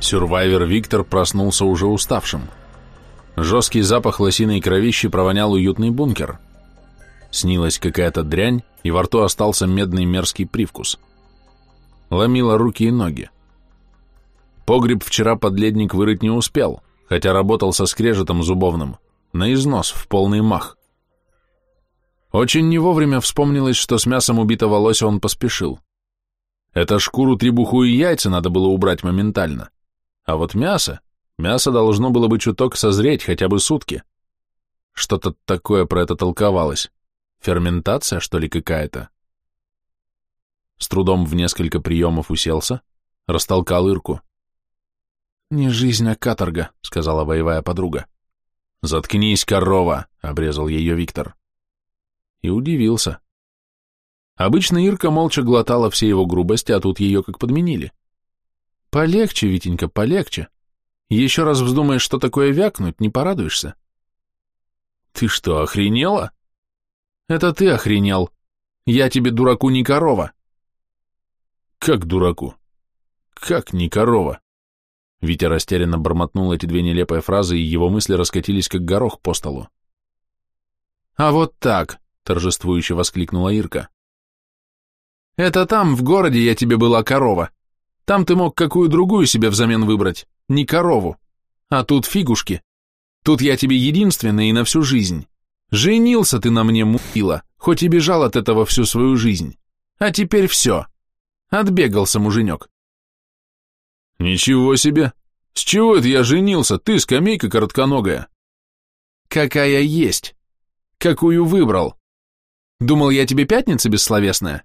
Сюрвайвер Виктор проснулся уже уставшим. Жесткий запах лосиной кровищи провонял уютный бункер. Снилась какая-то дрянь, и во рту остался медный мерзкий привкус. Ломило руки и ноги. Погреб вчера подледник вырыть не успел, хотя работал со скрежетом зубовным, на износ, в полный мах. Очень не вовремя вспомнилось, что с мясом убитого лося он поспешил. Это шкуру, требуху и яйца надо было убрать моментально. А вот мясо, мясо должно было бы чуток созреть хотя бы сутки. Что-то такое про это толковалось. Ферментация, что ли, какая-то? С трудом в несколько приемов уселся, растолкал Ирку. «Не жизнь, а каторга», — сказала боевая подруга. «Заткнись, корова!» — обрезал ее Виктор. И удивился. Обычно Ирка молча глотала все его грубости, а тут ее как подменили. Полегче, Витенька, полегче. Еще раз вздумаешь, что такое вякнуть, не порадуешься. Ты что, охренела? Это ты охренел. Я тебе, дураку, не корова. Как дураку? Как не корова? Витя растерянно бормотнул эти две нелепые фразы, и его мысли раскатились, как горох по столу. «А вот так!» — торжествующе воскликнула Ирка. Это там, в городе, я тебе была корова. Там ты мог какую другую себе взамен выбрать, не корову. А тут фигушки. Тут я тебе единственная и на всю жизнь. Женился ты на мне, муила, хоть и бежал от этого всю свою жизнь. А теперь все. Отбегался муженек. Ничего себе! С чего это я женился? Ты, скамейка коротконогая. Какая есть. Какую выбрал? Думал, я тебе пятница бессловесная?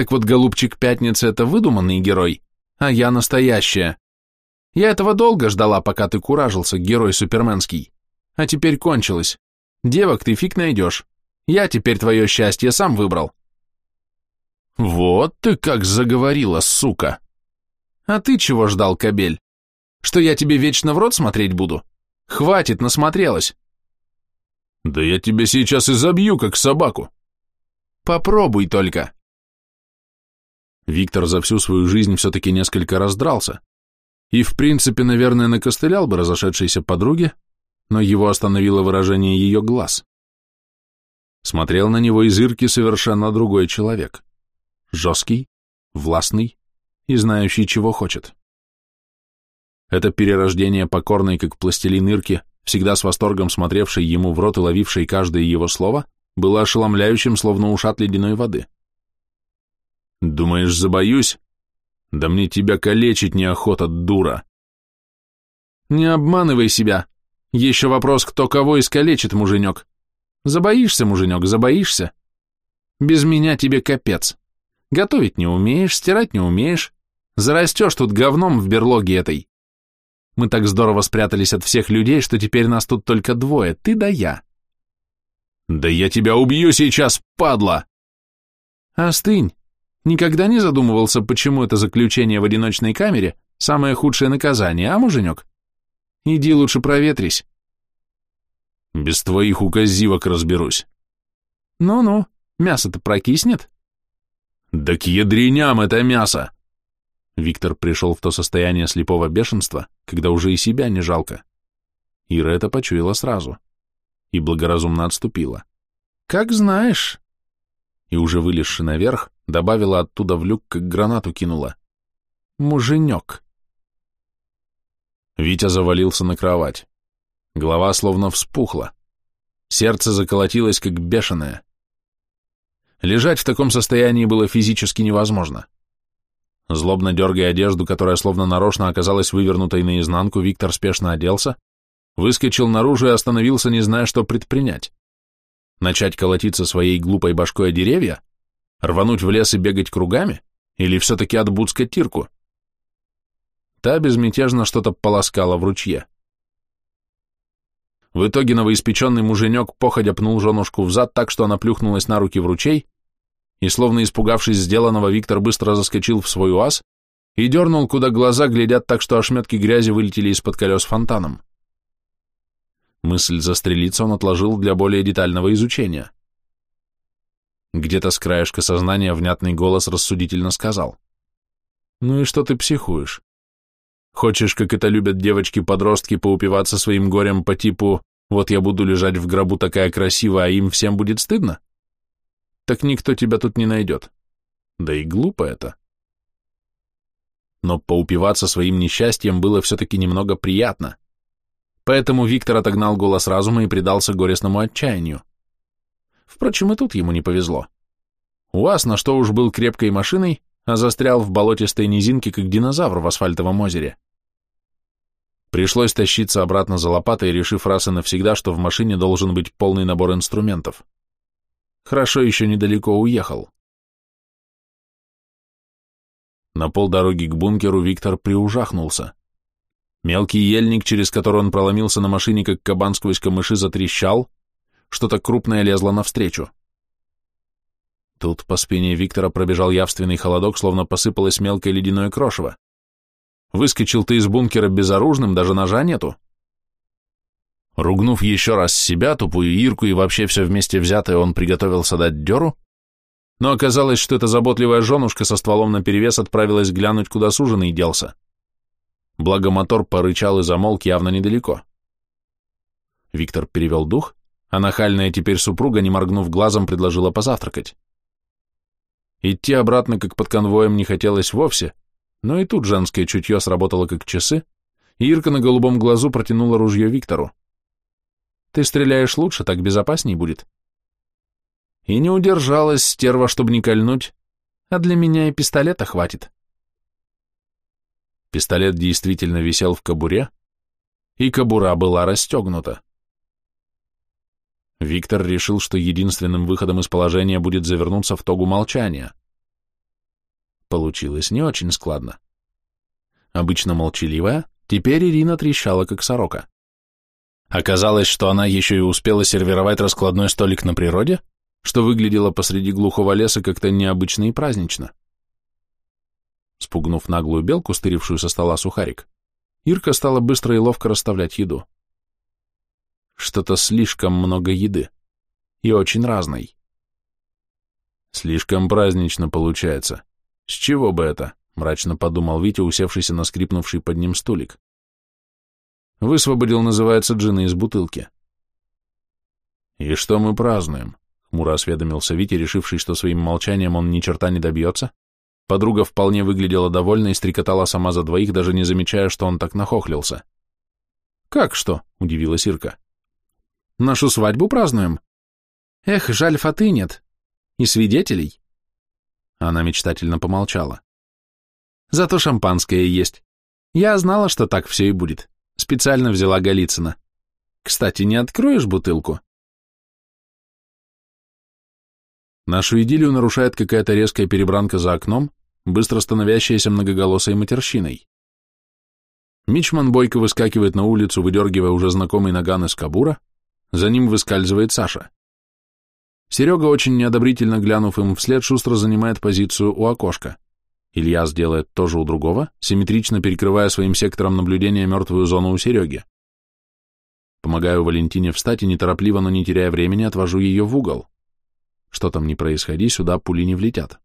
Так вот, голубчик Пятница — это выдуманный герой, а я настоящая. Я этого долго ждала, пока ты куражился, герой суперменский. А теперь кончилось. Девок ты фиг найдешь. Я теперь твое счастье сам выбрал. Вот ты как заговорила, сука. А ты чего ждал, кобель? Что я тебе вечно в рот смотреть буду? Хватит, насмотрелась. Да я тебя сейчас и забью, как собаку. Попробуй только. Виктор за всю свою жизнь все-таки несколько раз дрался. И, в принципе, наверное, накостылял бы разошедшейся подруге, но его остановило выражение ее глаз. Смотрел на него из Ирки совершенно другой человек. Жесткий, властный и знающий, чего хочет. Это перерождение покорной, как пластилин Ирки, всегда с восторгом смотревшей ему в рот и ловившей каждое его слово, было ошеломляющим, словно ушат ледяной воды. Думаешь, забоюсь? Да мне тебя калечить неохота, дура. Не обманывай себя. Еще вопрос, кто кого искалечит, муженек. Забоишься, муженек, забоишься. Без меня тебе капец. Готовить не умеешь, стирать не умеешь. Зарастешь тут говном в берлоге этой. Мы так здорово спрятались от всех людей, что теперь нас тут только двое, ты да я. Да я тебя убью сейчас, падла! Остынь, Никогда не задумывался, почему это заключение в одиночной камере самое худшее наказание, а, муженек? Иди лучше проветрись. Без твоих указивок разберусь. Ну-ну, мясо-то прокиснет. Да к ядреням это мясо! Виктор пришел в то состояние слепого бешенства, когда уже и себя не жалко. Ира это почуяла сразу и благоразумно отступила. «Как знаешь», и уже вылезши наверх, добавила оттуда в люк, как гранату кинула. Муженек. Витя завалился на кровать. Голова словно вспухла. Сердце заколотилось, как бешеное. Лежать в таком состоянии было физически невозможно. Злобно дергая одежду, которая словно нарочно оказалась вывернутой наизнанку, Виктор спешно оделся, выскочил наружу и остановился, не зная, что предпринять. Начать колотиться своей глупой башкой о деревья? Рвануть в лес и бегать кругами? Или все-таки отбудскать тирку? Та безмятежно что-то полоскала в ручье. В итоге новоиспеченный муженек походя пнул женушку в зад так, что она плюхнулась на руки в ручей, и, словно испугавшись сделанного, Виктор быстро заскочил в свой уаз и дернул, куда глаза глядят так, что ошметки грязи вылетели из-под колес фонтаном. Мысль застрелиться он отложил для более детального изучения. Где-то с краешка сознания внятный голос рассудительно сказал. «Ну и что ты психуешь? Хочешь, как это любят девочки-подростки, поупиваться своим горем по типу «вот я буду лежать в гробу такая красивая, а им всем будет стыдно»? Так никто тебя тут не найдет. Да и глупо это. Но поупиваться своим несчастьем было все-таки немного приятно. Поэтому Виктор отогнал голос разума и предался горестному отчаянию. Впрочем, и тут ему не повезло. УАЗ на что уж был крепкой машиной, а застрял в болотистой низинке, как динозавр в асфальтовом озере. Пришлось тащиться обратно за лопатой, решив раз и навсегда, что в машине должен быть полный набор инструментов. Хорошо еще недалеко уехал. На полдороги к бункеру Виктор приужахнулся. Мелкий ельник, через который он проломился на машине, как кабан сквозь камыши, затрещал, что-то крупное лезло навстречу. Тут по спине Виктора пробежал явственный холодок, словно посыпалось мелкое ледяное крошево. Выскочил ты из бункера безоружным, даже ножа нету. Ругнув еще раз себя, тупую Ирку и вообще все вместе взятое, он приготовился дать деру, но оказалось, что эта заботливая женушка со стволом наперевес отправилась глянуть, куда суженый делся. Благо мотор порычал и замолк явно недалеко. Виктор перевел дух, а нахальная теперь супруга, не моргнув глазом, предложила позавтракать. Идти обратно, как под конвоем, не хотелось вовсе, но и тут женское чутье сработало как часы, и Ирка на голубом глазу протянула ружье Виктору. «Ты стреляешь лучше, так безопасней будет». И не удержалась стерва, чтобы не кольнуть, а для меня и пистолета хватит. Пистолет действительно висел в кобуре, и кобура была расстегнута. Виктор решил, что единственным выходом из положения будет завернуться в тогу молчания. Получилось не очень складно. Обычно молчаливая, теперь Ирина трещала, как сорока. Оказалось, что она еще и успела сервировать раскладной столик на природе, что выглядело посреди глухого леса как-то необычно и празднично. Спугнув наглую белку, стырившую со стола сухарик, Ирка стала быстро и ловко расставлять еду. Что-то слишком много еды. И очень разной. Слишком празднично получается. С чего бы это? Мрачно подумал Витя, усевшийся на скрипнувший под ним стулик. Высвободил, называется, джина из бутылки. И что мы празднуем? Хмуро осведомился Витя, решивший, что своим молчанием он ни черта не добьется. Подруга вполне выглядела довольной и стрекотала сама за двоих, даже не замечая, что он так нахохлился. «Как что?» — удивилась Ирка. Нашу свадьбу празднуем. Эх, жаль, фаты нет. И свидетелей. Она мечтательно помолчала. Зато шампанское есть. Я знала, что так все и будет. Специально взяла Голицына. Кстати, не откроешь бутылку? Нашу идиллию нарушает какая-то резкая перебранка за окном, быстро становящаяся многоголосой матерщиной. Мичман бойко выскакивает на улицу, выдергивая уже знакомый наган из кабура, за ним выскальзывает Саша. Серега, очень неодобрительно глянув им вслед, шустро занимает позицию у окошка. Илья сделает тоже у другого, симметрично перекрывая своим сектором наблюдения мертвую зону у Сереги. Помогаю Валентине встать и неторопливо, но не теряя времени, отвожу ее в угол. Что там не происходи, сюда пули не влетят.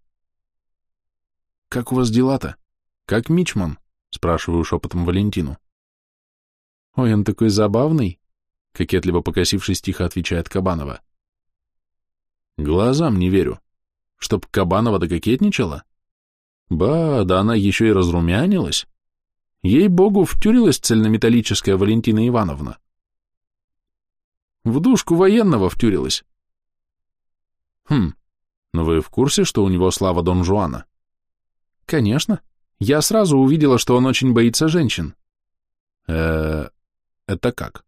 «Как у вас дела-то? Как Мичман?» — спрашиваю шепотом Валентину. «Ой, он такой забавный», Кокетливо покосившись, тихо отвечает Кабанова. Глазам не верю. Чтоб Кабанова-то кокетничала? Ба, да она еще и разрумянилась. Ей-богу, втюрилась цельнометаллическая Валентина Ивановна. В душку военного втюрилась. Хм, но вы в курсе, что у него слава Дон Жуана? Конечно. Я сразу увидела, что он очень боится женщин. э это как?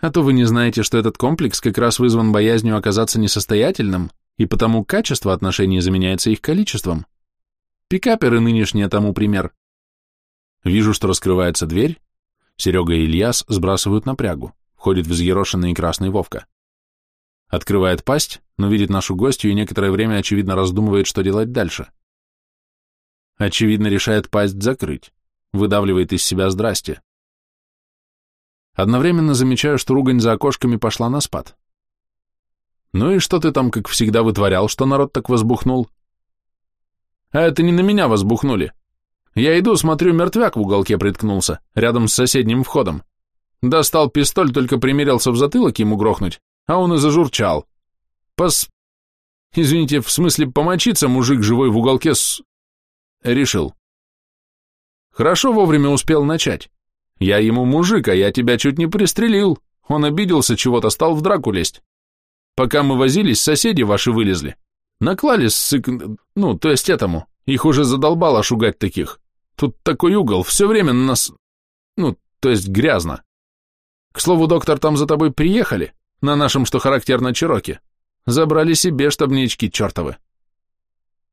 А то вы не знаете, что этот комплекс как раз вызван боязнью оказаться несостоятельным, и потому качество отношений заменяется их количеством. Пикаперы нынешние тому пример. Вижу, что раскрывается дверь. Серега и Ильяс сбрасывают напрягу. Входит взъерошенный красный Вовка. Открывает пасть, но видит нашу гостью и некоторое время, очевидно, раздумывает, что делать дальше. Очевидно, решает пасть закрыть. Выдавливает из себя «здрасте». Одновременно замечаю, что ругань за окошками пошла на спад. Ну и что ты там, как всегда, вытворял, что народ так возбухнул? А это не на меня возбухнули. Я иду, смотрю, мертвяк в уголке приткнулся, рядом с соседним входом. Достал пистоль, только примерился в затылок ему грохнуть, а он и зажурчал. Пос... Извините, в смысле помочиться мужик живой в уголке с... Решил. Хорошо вовремя успел начать. Я ему мужик, а я тебя чуть не пристрелил. Он обиделся чего-то, стал в драку лезть. Пока мы возились, соседи ваши вылезли. Наклали сык... Ну, то есть этому. Их уже задолбало шугать таких. Тут такой угол, все время на нас... Ну, то есть грязно. К слову, доктор, там за тобой приехали, на нашем, что характерно, Чироке. Забрали себе штабнички чертовы.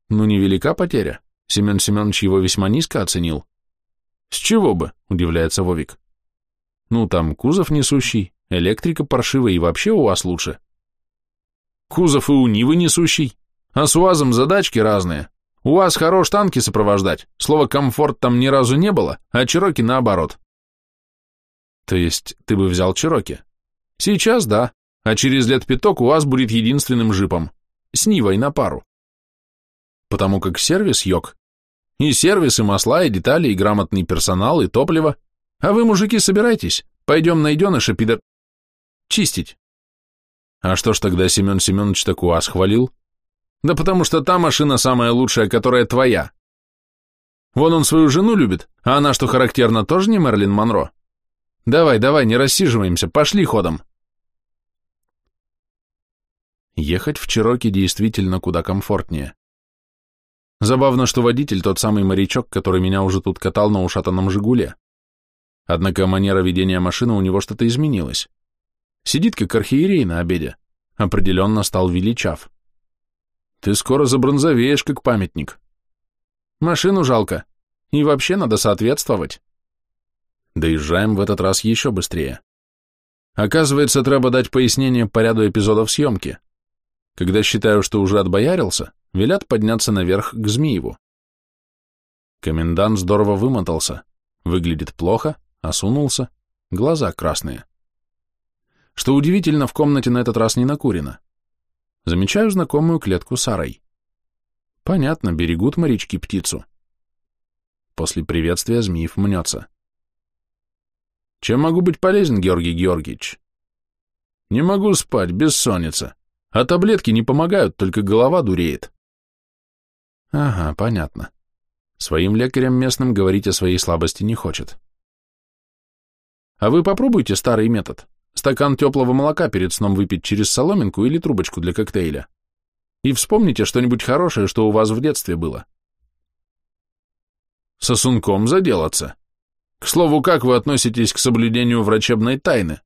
Ну, невелика потеря. Семен Семенович его весьма низко оценил. С чего бы, удивляется Вовик. Ну, там кузов несущий, электрика паршивая и вообще у вас лучше. Кузов и у Нивы несущий, а с УАЗом задачки разные. У вас хорош танки сопровождать, слова «комфорт» там ни разу не было, а Чироки наоборот. То есть ты бы взял Чироки? Сейчас да, а через лет пяток вас будет единственным жипом. С Нивой на пару. Потому как сервис йог. И сервис, и масла, и детали, и грамотный персонал, и топливо. А вы, мужики, собирайтесь. Пойдем найденыша, пидор... Чистить. А что ж тогда Семен Семенович так УАЗ хвалил? Да потому что та машина самая лучшая, которая твоя. Вон он свою жену любит, а она, что характерно, тоже не Мерлин Монро. Давай, давай, не рассиживаемся, пошли ходом. Ехать в Чироки действительно куда комфортнее. Забавно, что водитель тот самый морячок, который меня уже тут катал на ушатанном «Жигуле». Однако манера ведения машины у него что-то изменилась. Сидит как архиерей на обеде. Определенно стал величав. Ты скоро забронзовеешь, как памятник. Машину жалко. И вообще надо соответствовать. Доезжаем в этот раз еще быстрее. Оказывается, треба дать пояснение по ряду эпизодов съемки. Когда считаю, что уже отбоярился, велят подняться наверх к Змееву. Комендант здорово вымотался, выглядит плохо, осунулся, глаза красные. Что удивительно, в комнате на этот раз не накурено. Замечаю знакомую клетку Сарой. Понятно, берегут морячки птицу. После приветствия Змеев мнется. Чем могу быть полезен, Георгий Георгиевич? Не могу спать, бессонница. А таблетки не помогают, только голова дуреет. Ага, понятно. Своим лекарям местным говорить о своей слабости не хочет. А вы попробуйте старый метод. Стакан теплого молока перед сном выпить через соломинку или трубочку для коктейля. И вспомните что-нибудь хорошее, что у вас в детстве было. Сосунком заделаться. К слову, как вы относитесь к соблюдению врачебной тайны?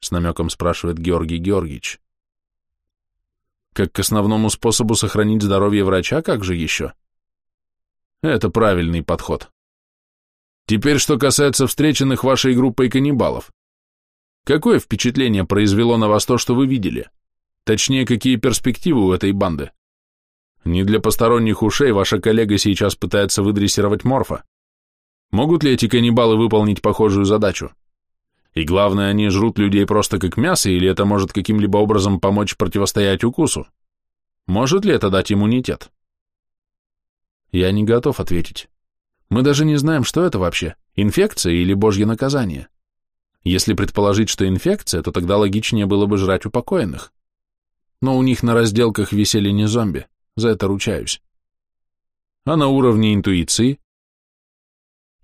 С намеком спрашивает Георгий Георгиевич. Как к основному способу сохранить здоровье врача, как же еще? Это правильный подход. Теперь, что касается встреченных вашей группой каннибалов. Какое впечатление произвело на вас то, что вы видели? Точнее, какие перспективы у этой банды? Не для посторонних ушей ваша коллега сейчас пытается выдрессировать морфа. Могут ли эти каннибалы выполнить похожую задачу? И главное, они жрут людей просто как мясо, или это может каким-либо образом помочь противостоять укусу? Может ли это дать иммунитет? Я не готов ответить. Мы даже не знаем, что это вообще, инфекция или божье наказание. Если предположить, что инфекция, то тогда логичнее было бы жрать упокоенных. Но у них на разделках висели не зомби, за это ручаюсь. А на уровне интуиции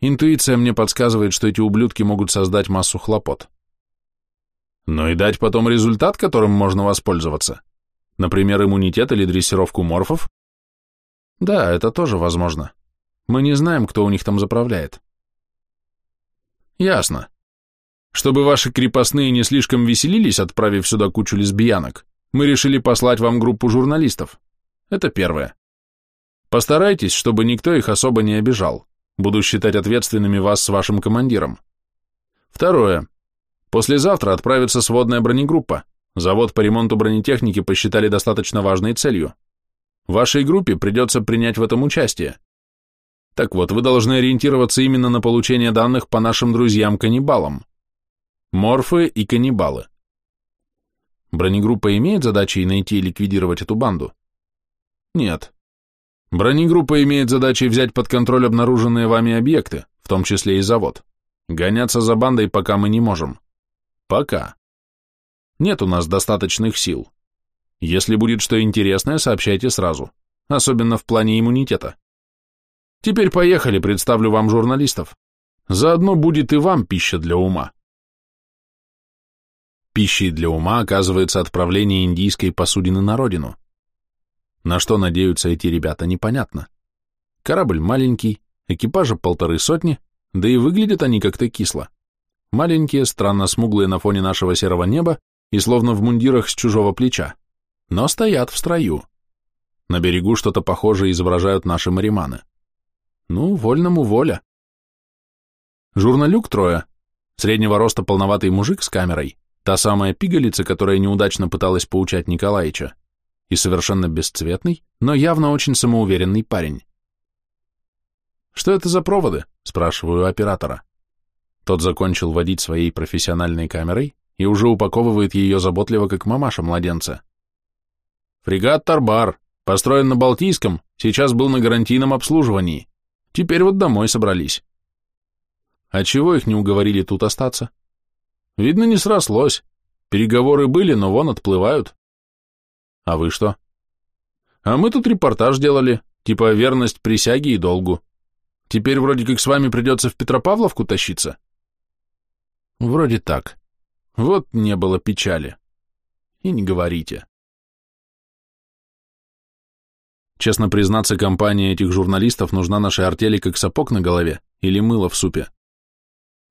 Интуиция мне подсказывает, что эти ублюдки могут создать массу хлопот. Но и дать потом результат, которым можно воспользоваться. Например, иммунитет или дрессировку морфов? Да, это тоже возможно. Мы не знаем, кто у них там заправляет. Ясно. Чтобы ваши крепостные не слишком веселились, отправив сюда кучу лесбиянок, мы решили послать вам группу журналистов. Это первое. Постарайтесь, чтобы никто их особо не обижал. Буду считать ответственными вас с вашим командиром. Второе. Послезавтра отправится сводная бронегруппа. Завод по ремонту бронетехники посчитали достаточно важной целью. Вашей группе придется принять в этом участие. Так вот, вы должны ориентироваться именно на получение данных по нашим друзьям-каннибалам. Морфы и каннибалы. Бронегруппа имеет задачей найти и ликвидировать эту банду? Нет. Бронегруппа имеет задачей взять под контроль обнаруженные вами объекты, в том числе и завод. Гоняться за бандой пока мы не можем. Пока. Нет у нас достаточных сил. Если будет что интересное, сообщайте сразу, особенно в плане иммунитета. Теперь поехали, представлю вам журналистов. Заодно будет и вам пища для ума. Пищей для ума оказывается отправление индийской посудины на родину. На что надеются эти ребята, непонятно. Корабль маленький, экипажа полторы сотни, да и выглядят они как-то кисло. Маленькие, странно смуглые на фоне нашего серого неба и словно в мундирах с чужого плеча, но стоят в строю. На берегу что-то похожее изображают наши мариманы. Ну, вольному воля. Журналюк трое, среднего роста полноватый мужик с камерой, та самая пигалица, которая неудачно пыталась поучать Николаича, и совершенно бесцветный, но явно очень самоуверенный парень. «Что это за проводы?» – спрашиваю оператора. Тот закончил водить своей профессиональной камерой и уже упаковывает ее заботливо, как мамаша младенца. «Фрегат Тарбар, построен на Балтийском, сейчас был на гарантийном обслуживании. Теперь вот домой собрались». «А чего их не уговорили тут остаться?» «Видно, не срослось. Переговоры были, но вон отплывают». А вы что? А мы тут репортаж делали, типа верность присяге и долгу. Теперь вроде как с вами придется в Петропавловку тащиться. Вроде так. Вот не было печали. И не говорите. Честно признаться, компания этих журналистов нужна нашей артели как сапог на голове или мыло в супе.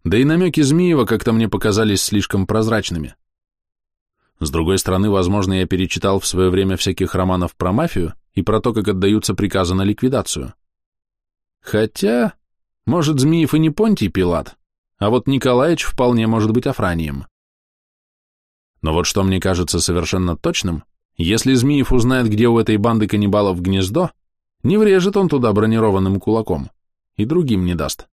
Да и намеки Змеева как-то мне показались слишком прозрачными. С другой стороны, возможно, я перечитал в свое время всяких романов про мафию и про то, как отдаются приказы на ликвидацию. Хотя, может, Змеев и не Понтий Пилат, а вот Николаевич вполне может быть Афранием. Но вот что мне кажется совершенно точным, если Змеев узнает, где у этой банды каннибалов гнездо, не врежет он туда бронированным кулаком и другим не даст.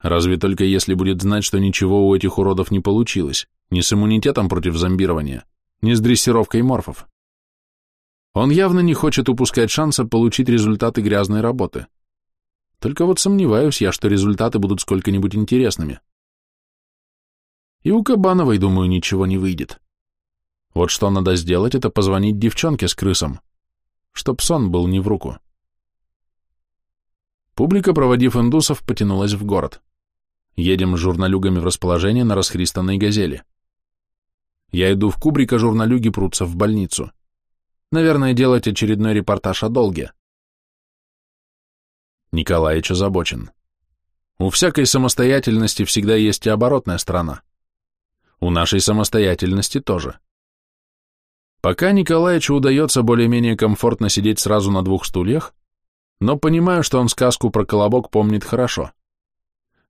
Разве только если будет знать, что ничего у этих уродов не получилось, ни с иммунитетом против зомбирования, ни с дрессировкой морфов. Он явно не хочет упускать шанса получить результаты грязной работы. Только вот сомневаюсь я, что результаты будут сколько-нибудь интересными. И у Кабановой, думаю, ничего не выйдет. Вот что надо сделать, это позвонить девчонке с крысом, чтоб сон был не в руку. Публика, проводив индусов, потянулась в город. Едем с журналюгами в расположение на расхристанной газели. Я иду в кубрик, а журналюги прутся в больницу. Наверное, делать очередной репортаж о долге. Николаич озабочен. У всякой самостоятельности всегда есть и оборотная сторона. У нашей самостоятельности тоже. Пока Николаичу удается более-менее комфортно сидеть сразу на двух стульях, но понимаю, что он сказку про колобок помнит хорошо.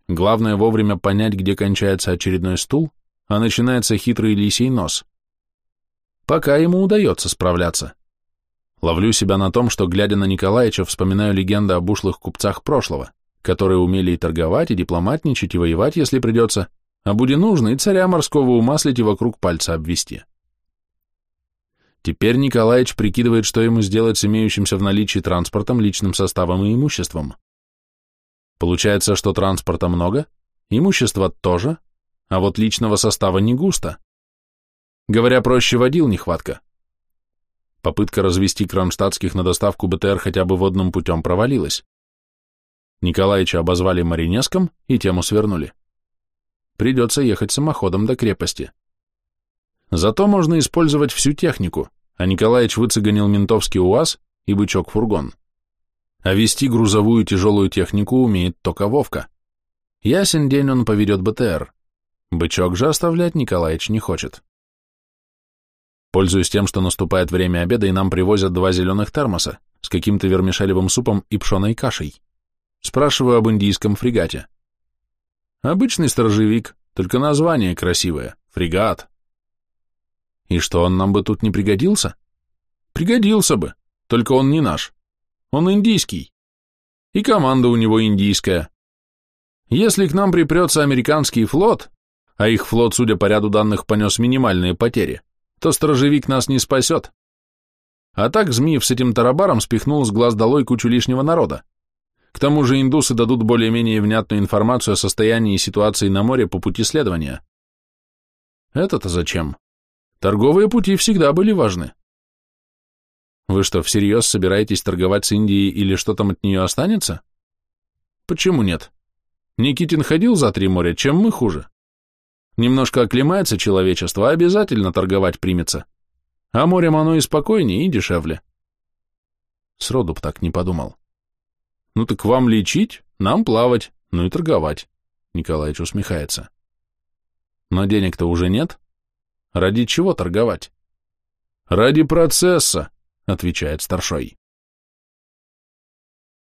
Главное вовремя понять, где кончается очередной стул, а начинается хитрый лисий нос. Пока ему удается справляться. Ловлю себя на том, что, глядя на Николаевича, вспоминаю легенды об ушлых купцах прошлого, которые умели и торговать, и дипломатничать, и воевать, если придется, а будет нужно, и царя морского умаслить и вокруг пальца обвести. Теперь Николаевич прикидывает, что ему сделать с имеющимся в наличии транспортом, личным составом и имуществом. Получается, что транспорта много, имущества тоже, а вот личного состава не густо. Говоря проще, водил нехватка. Попытка развести кронштадтских на доставку БТР хотя бы водным путем провалилась. Николаевича обозвали маринеском и тему свернули. Придется ехать самоходом до крепости. Зато можно использовать всю технику, а Николаевич выцеганил ментовский УАЗ и бычок-фургон. А вести грузовую тяжелую технику умеет только Вовка. Ясен день он поведет БТР. Бычок же оставлять Николаевич не хочет. Пользуясь тем, что наступает время обеда, и нам привозят два зеленых термоса с каким-то вермишелевым супом и пшеной кашей. Спрашиваю об индийском фрегате. Обычный сторожевик, только название красивое — фрегат. И что, он нам бы тут не пригодился? Пригодился бы, только он не наш. Он индийский. И команда у него индийская. Если к нам припрется американский флот, а их флот, судя по ряду данных, понес минимальные потери, то сторожевик нас не спасет. А так Змиев с этим тарабаром спихнул с глаз долой кучу лишнего народа. К тому же индусы дадут более-менее внятную информацию о состоянии и ситуации на море по пути следования. Это-то зачем? Торговые пути всегда были важны. Вы что, всерьез собираетесь торговать с Индией или что там от нее останется? Почему нет? Никитин ходил за три моря, чем мы хуже? Немножко оклемается человечество, а обязательно торговать примется. А морем оно и спокойнее, и дешевле. Сроду б так не подумал. Ну так вам лечить, нам плавать, ну и торговать. Николаевич усмехается. Но денег-то уже нет. Ради чего торговать? Ради процесса, отвечает старшой.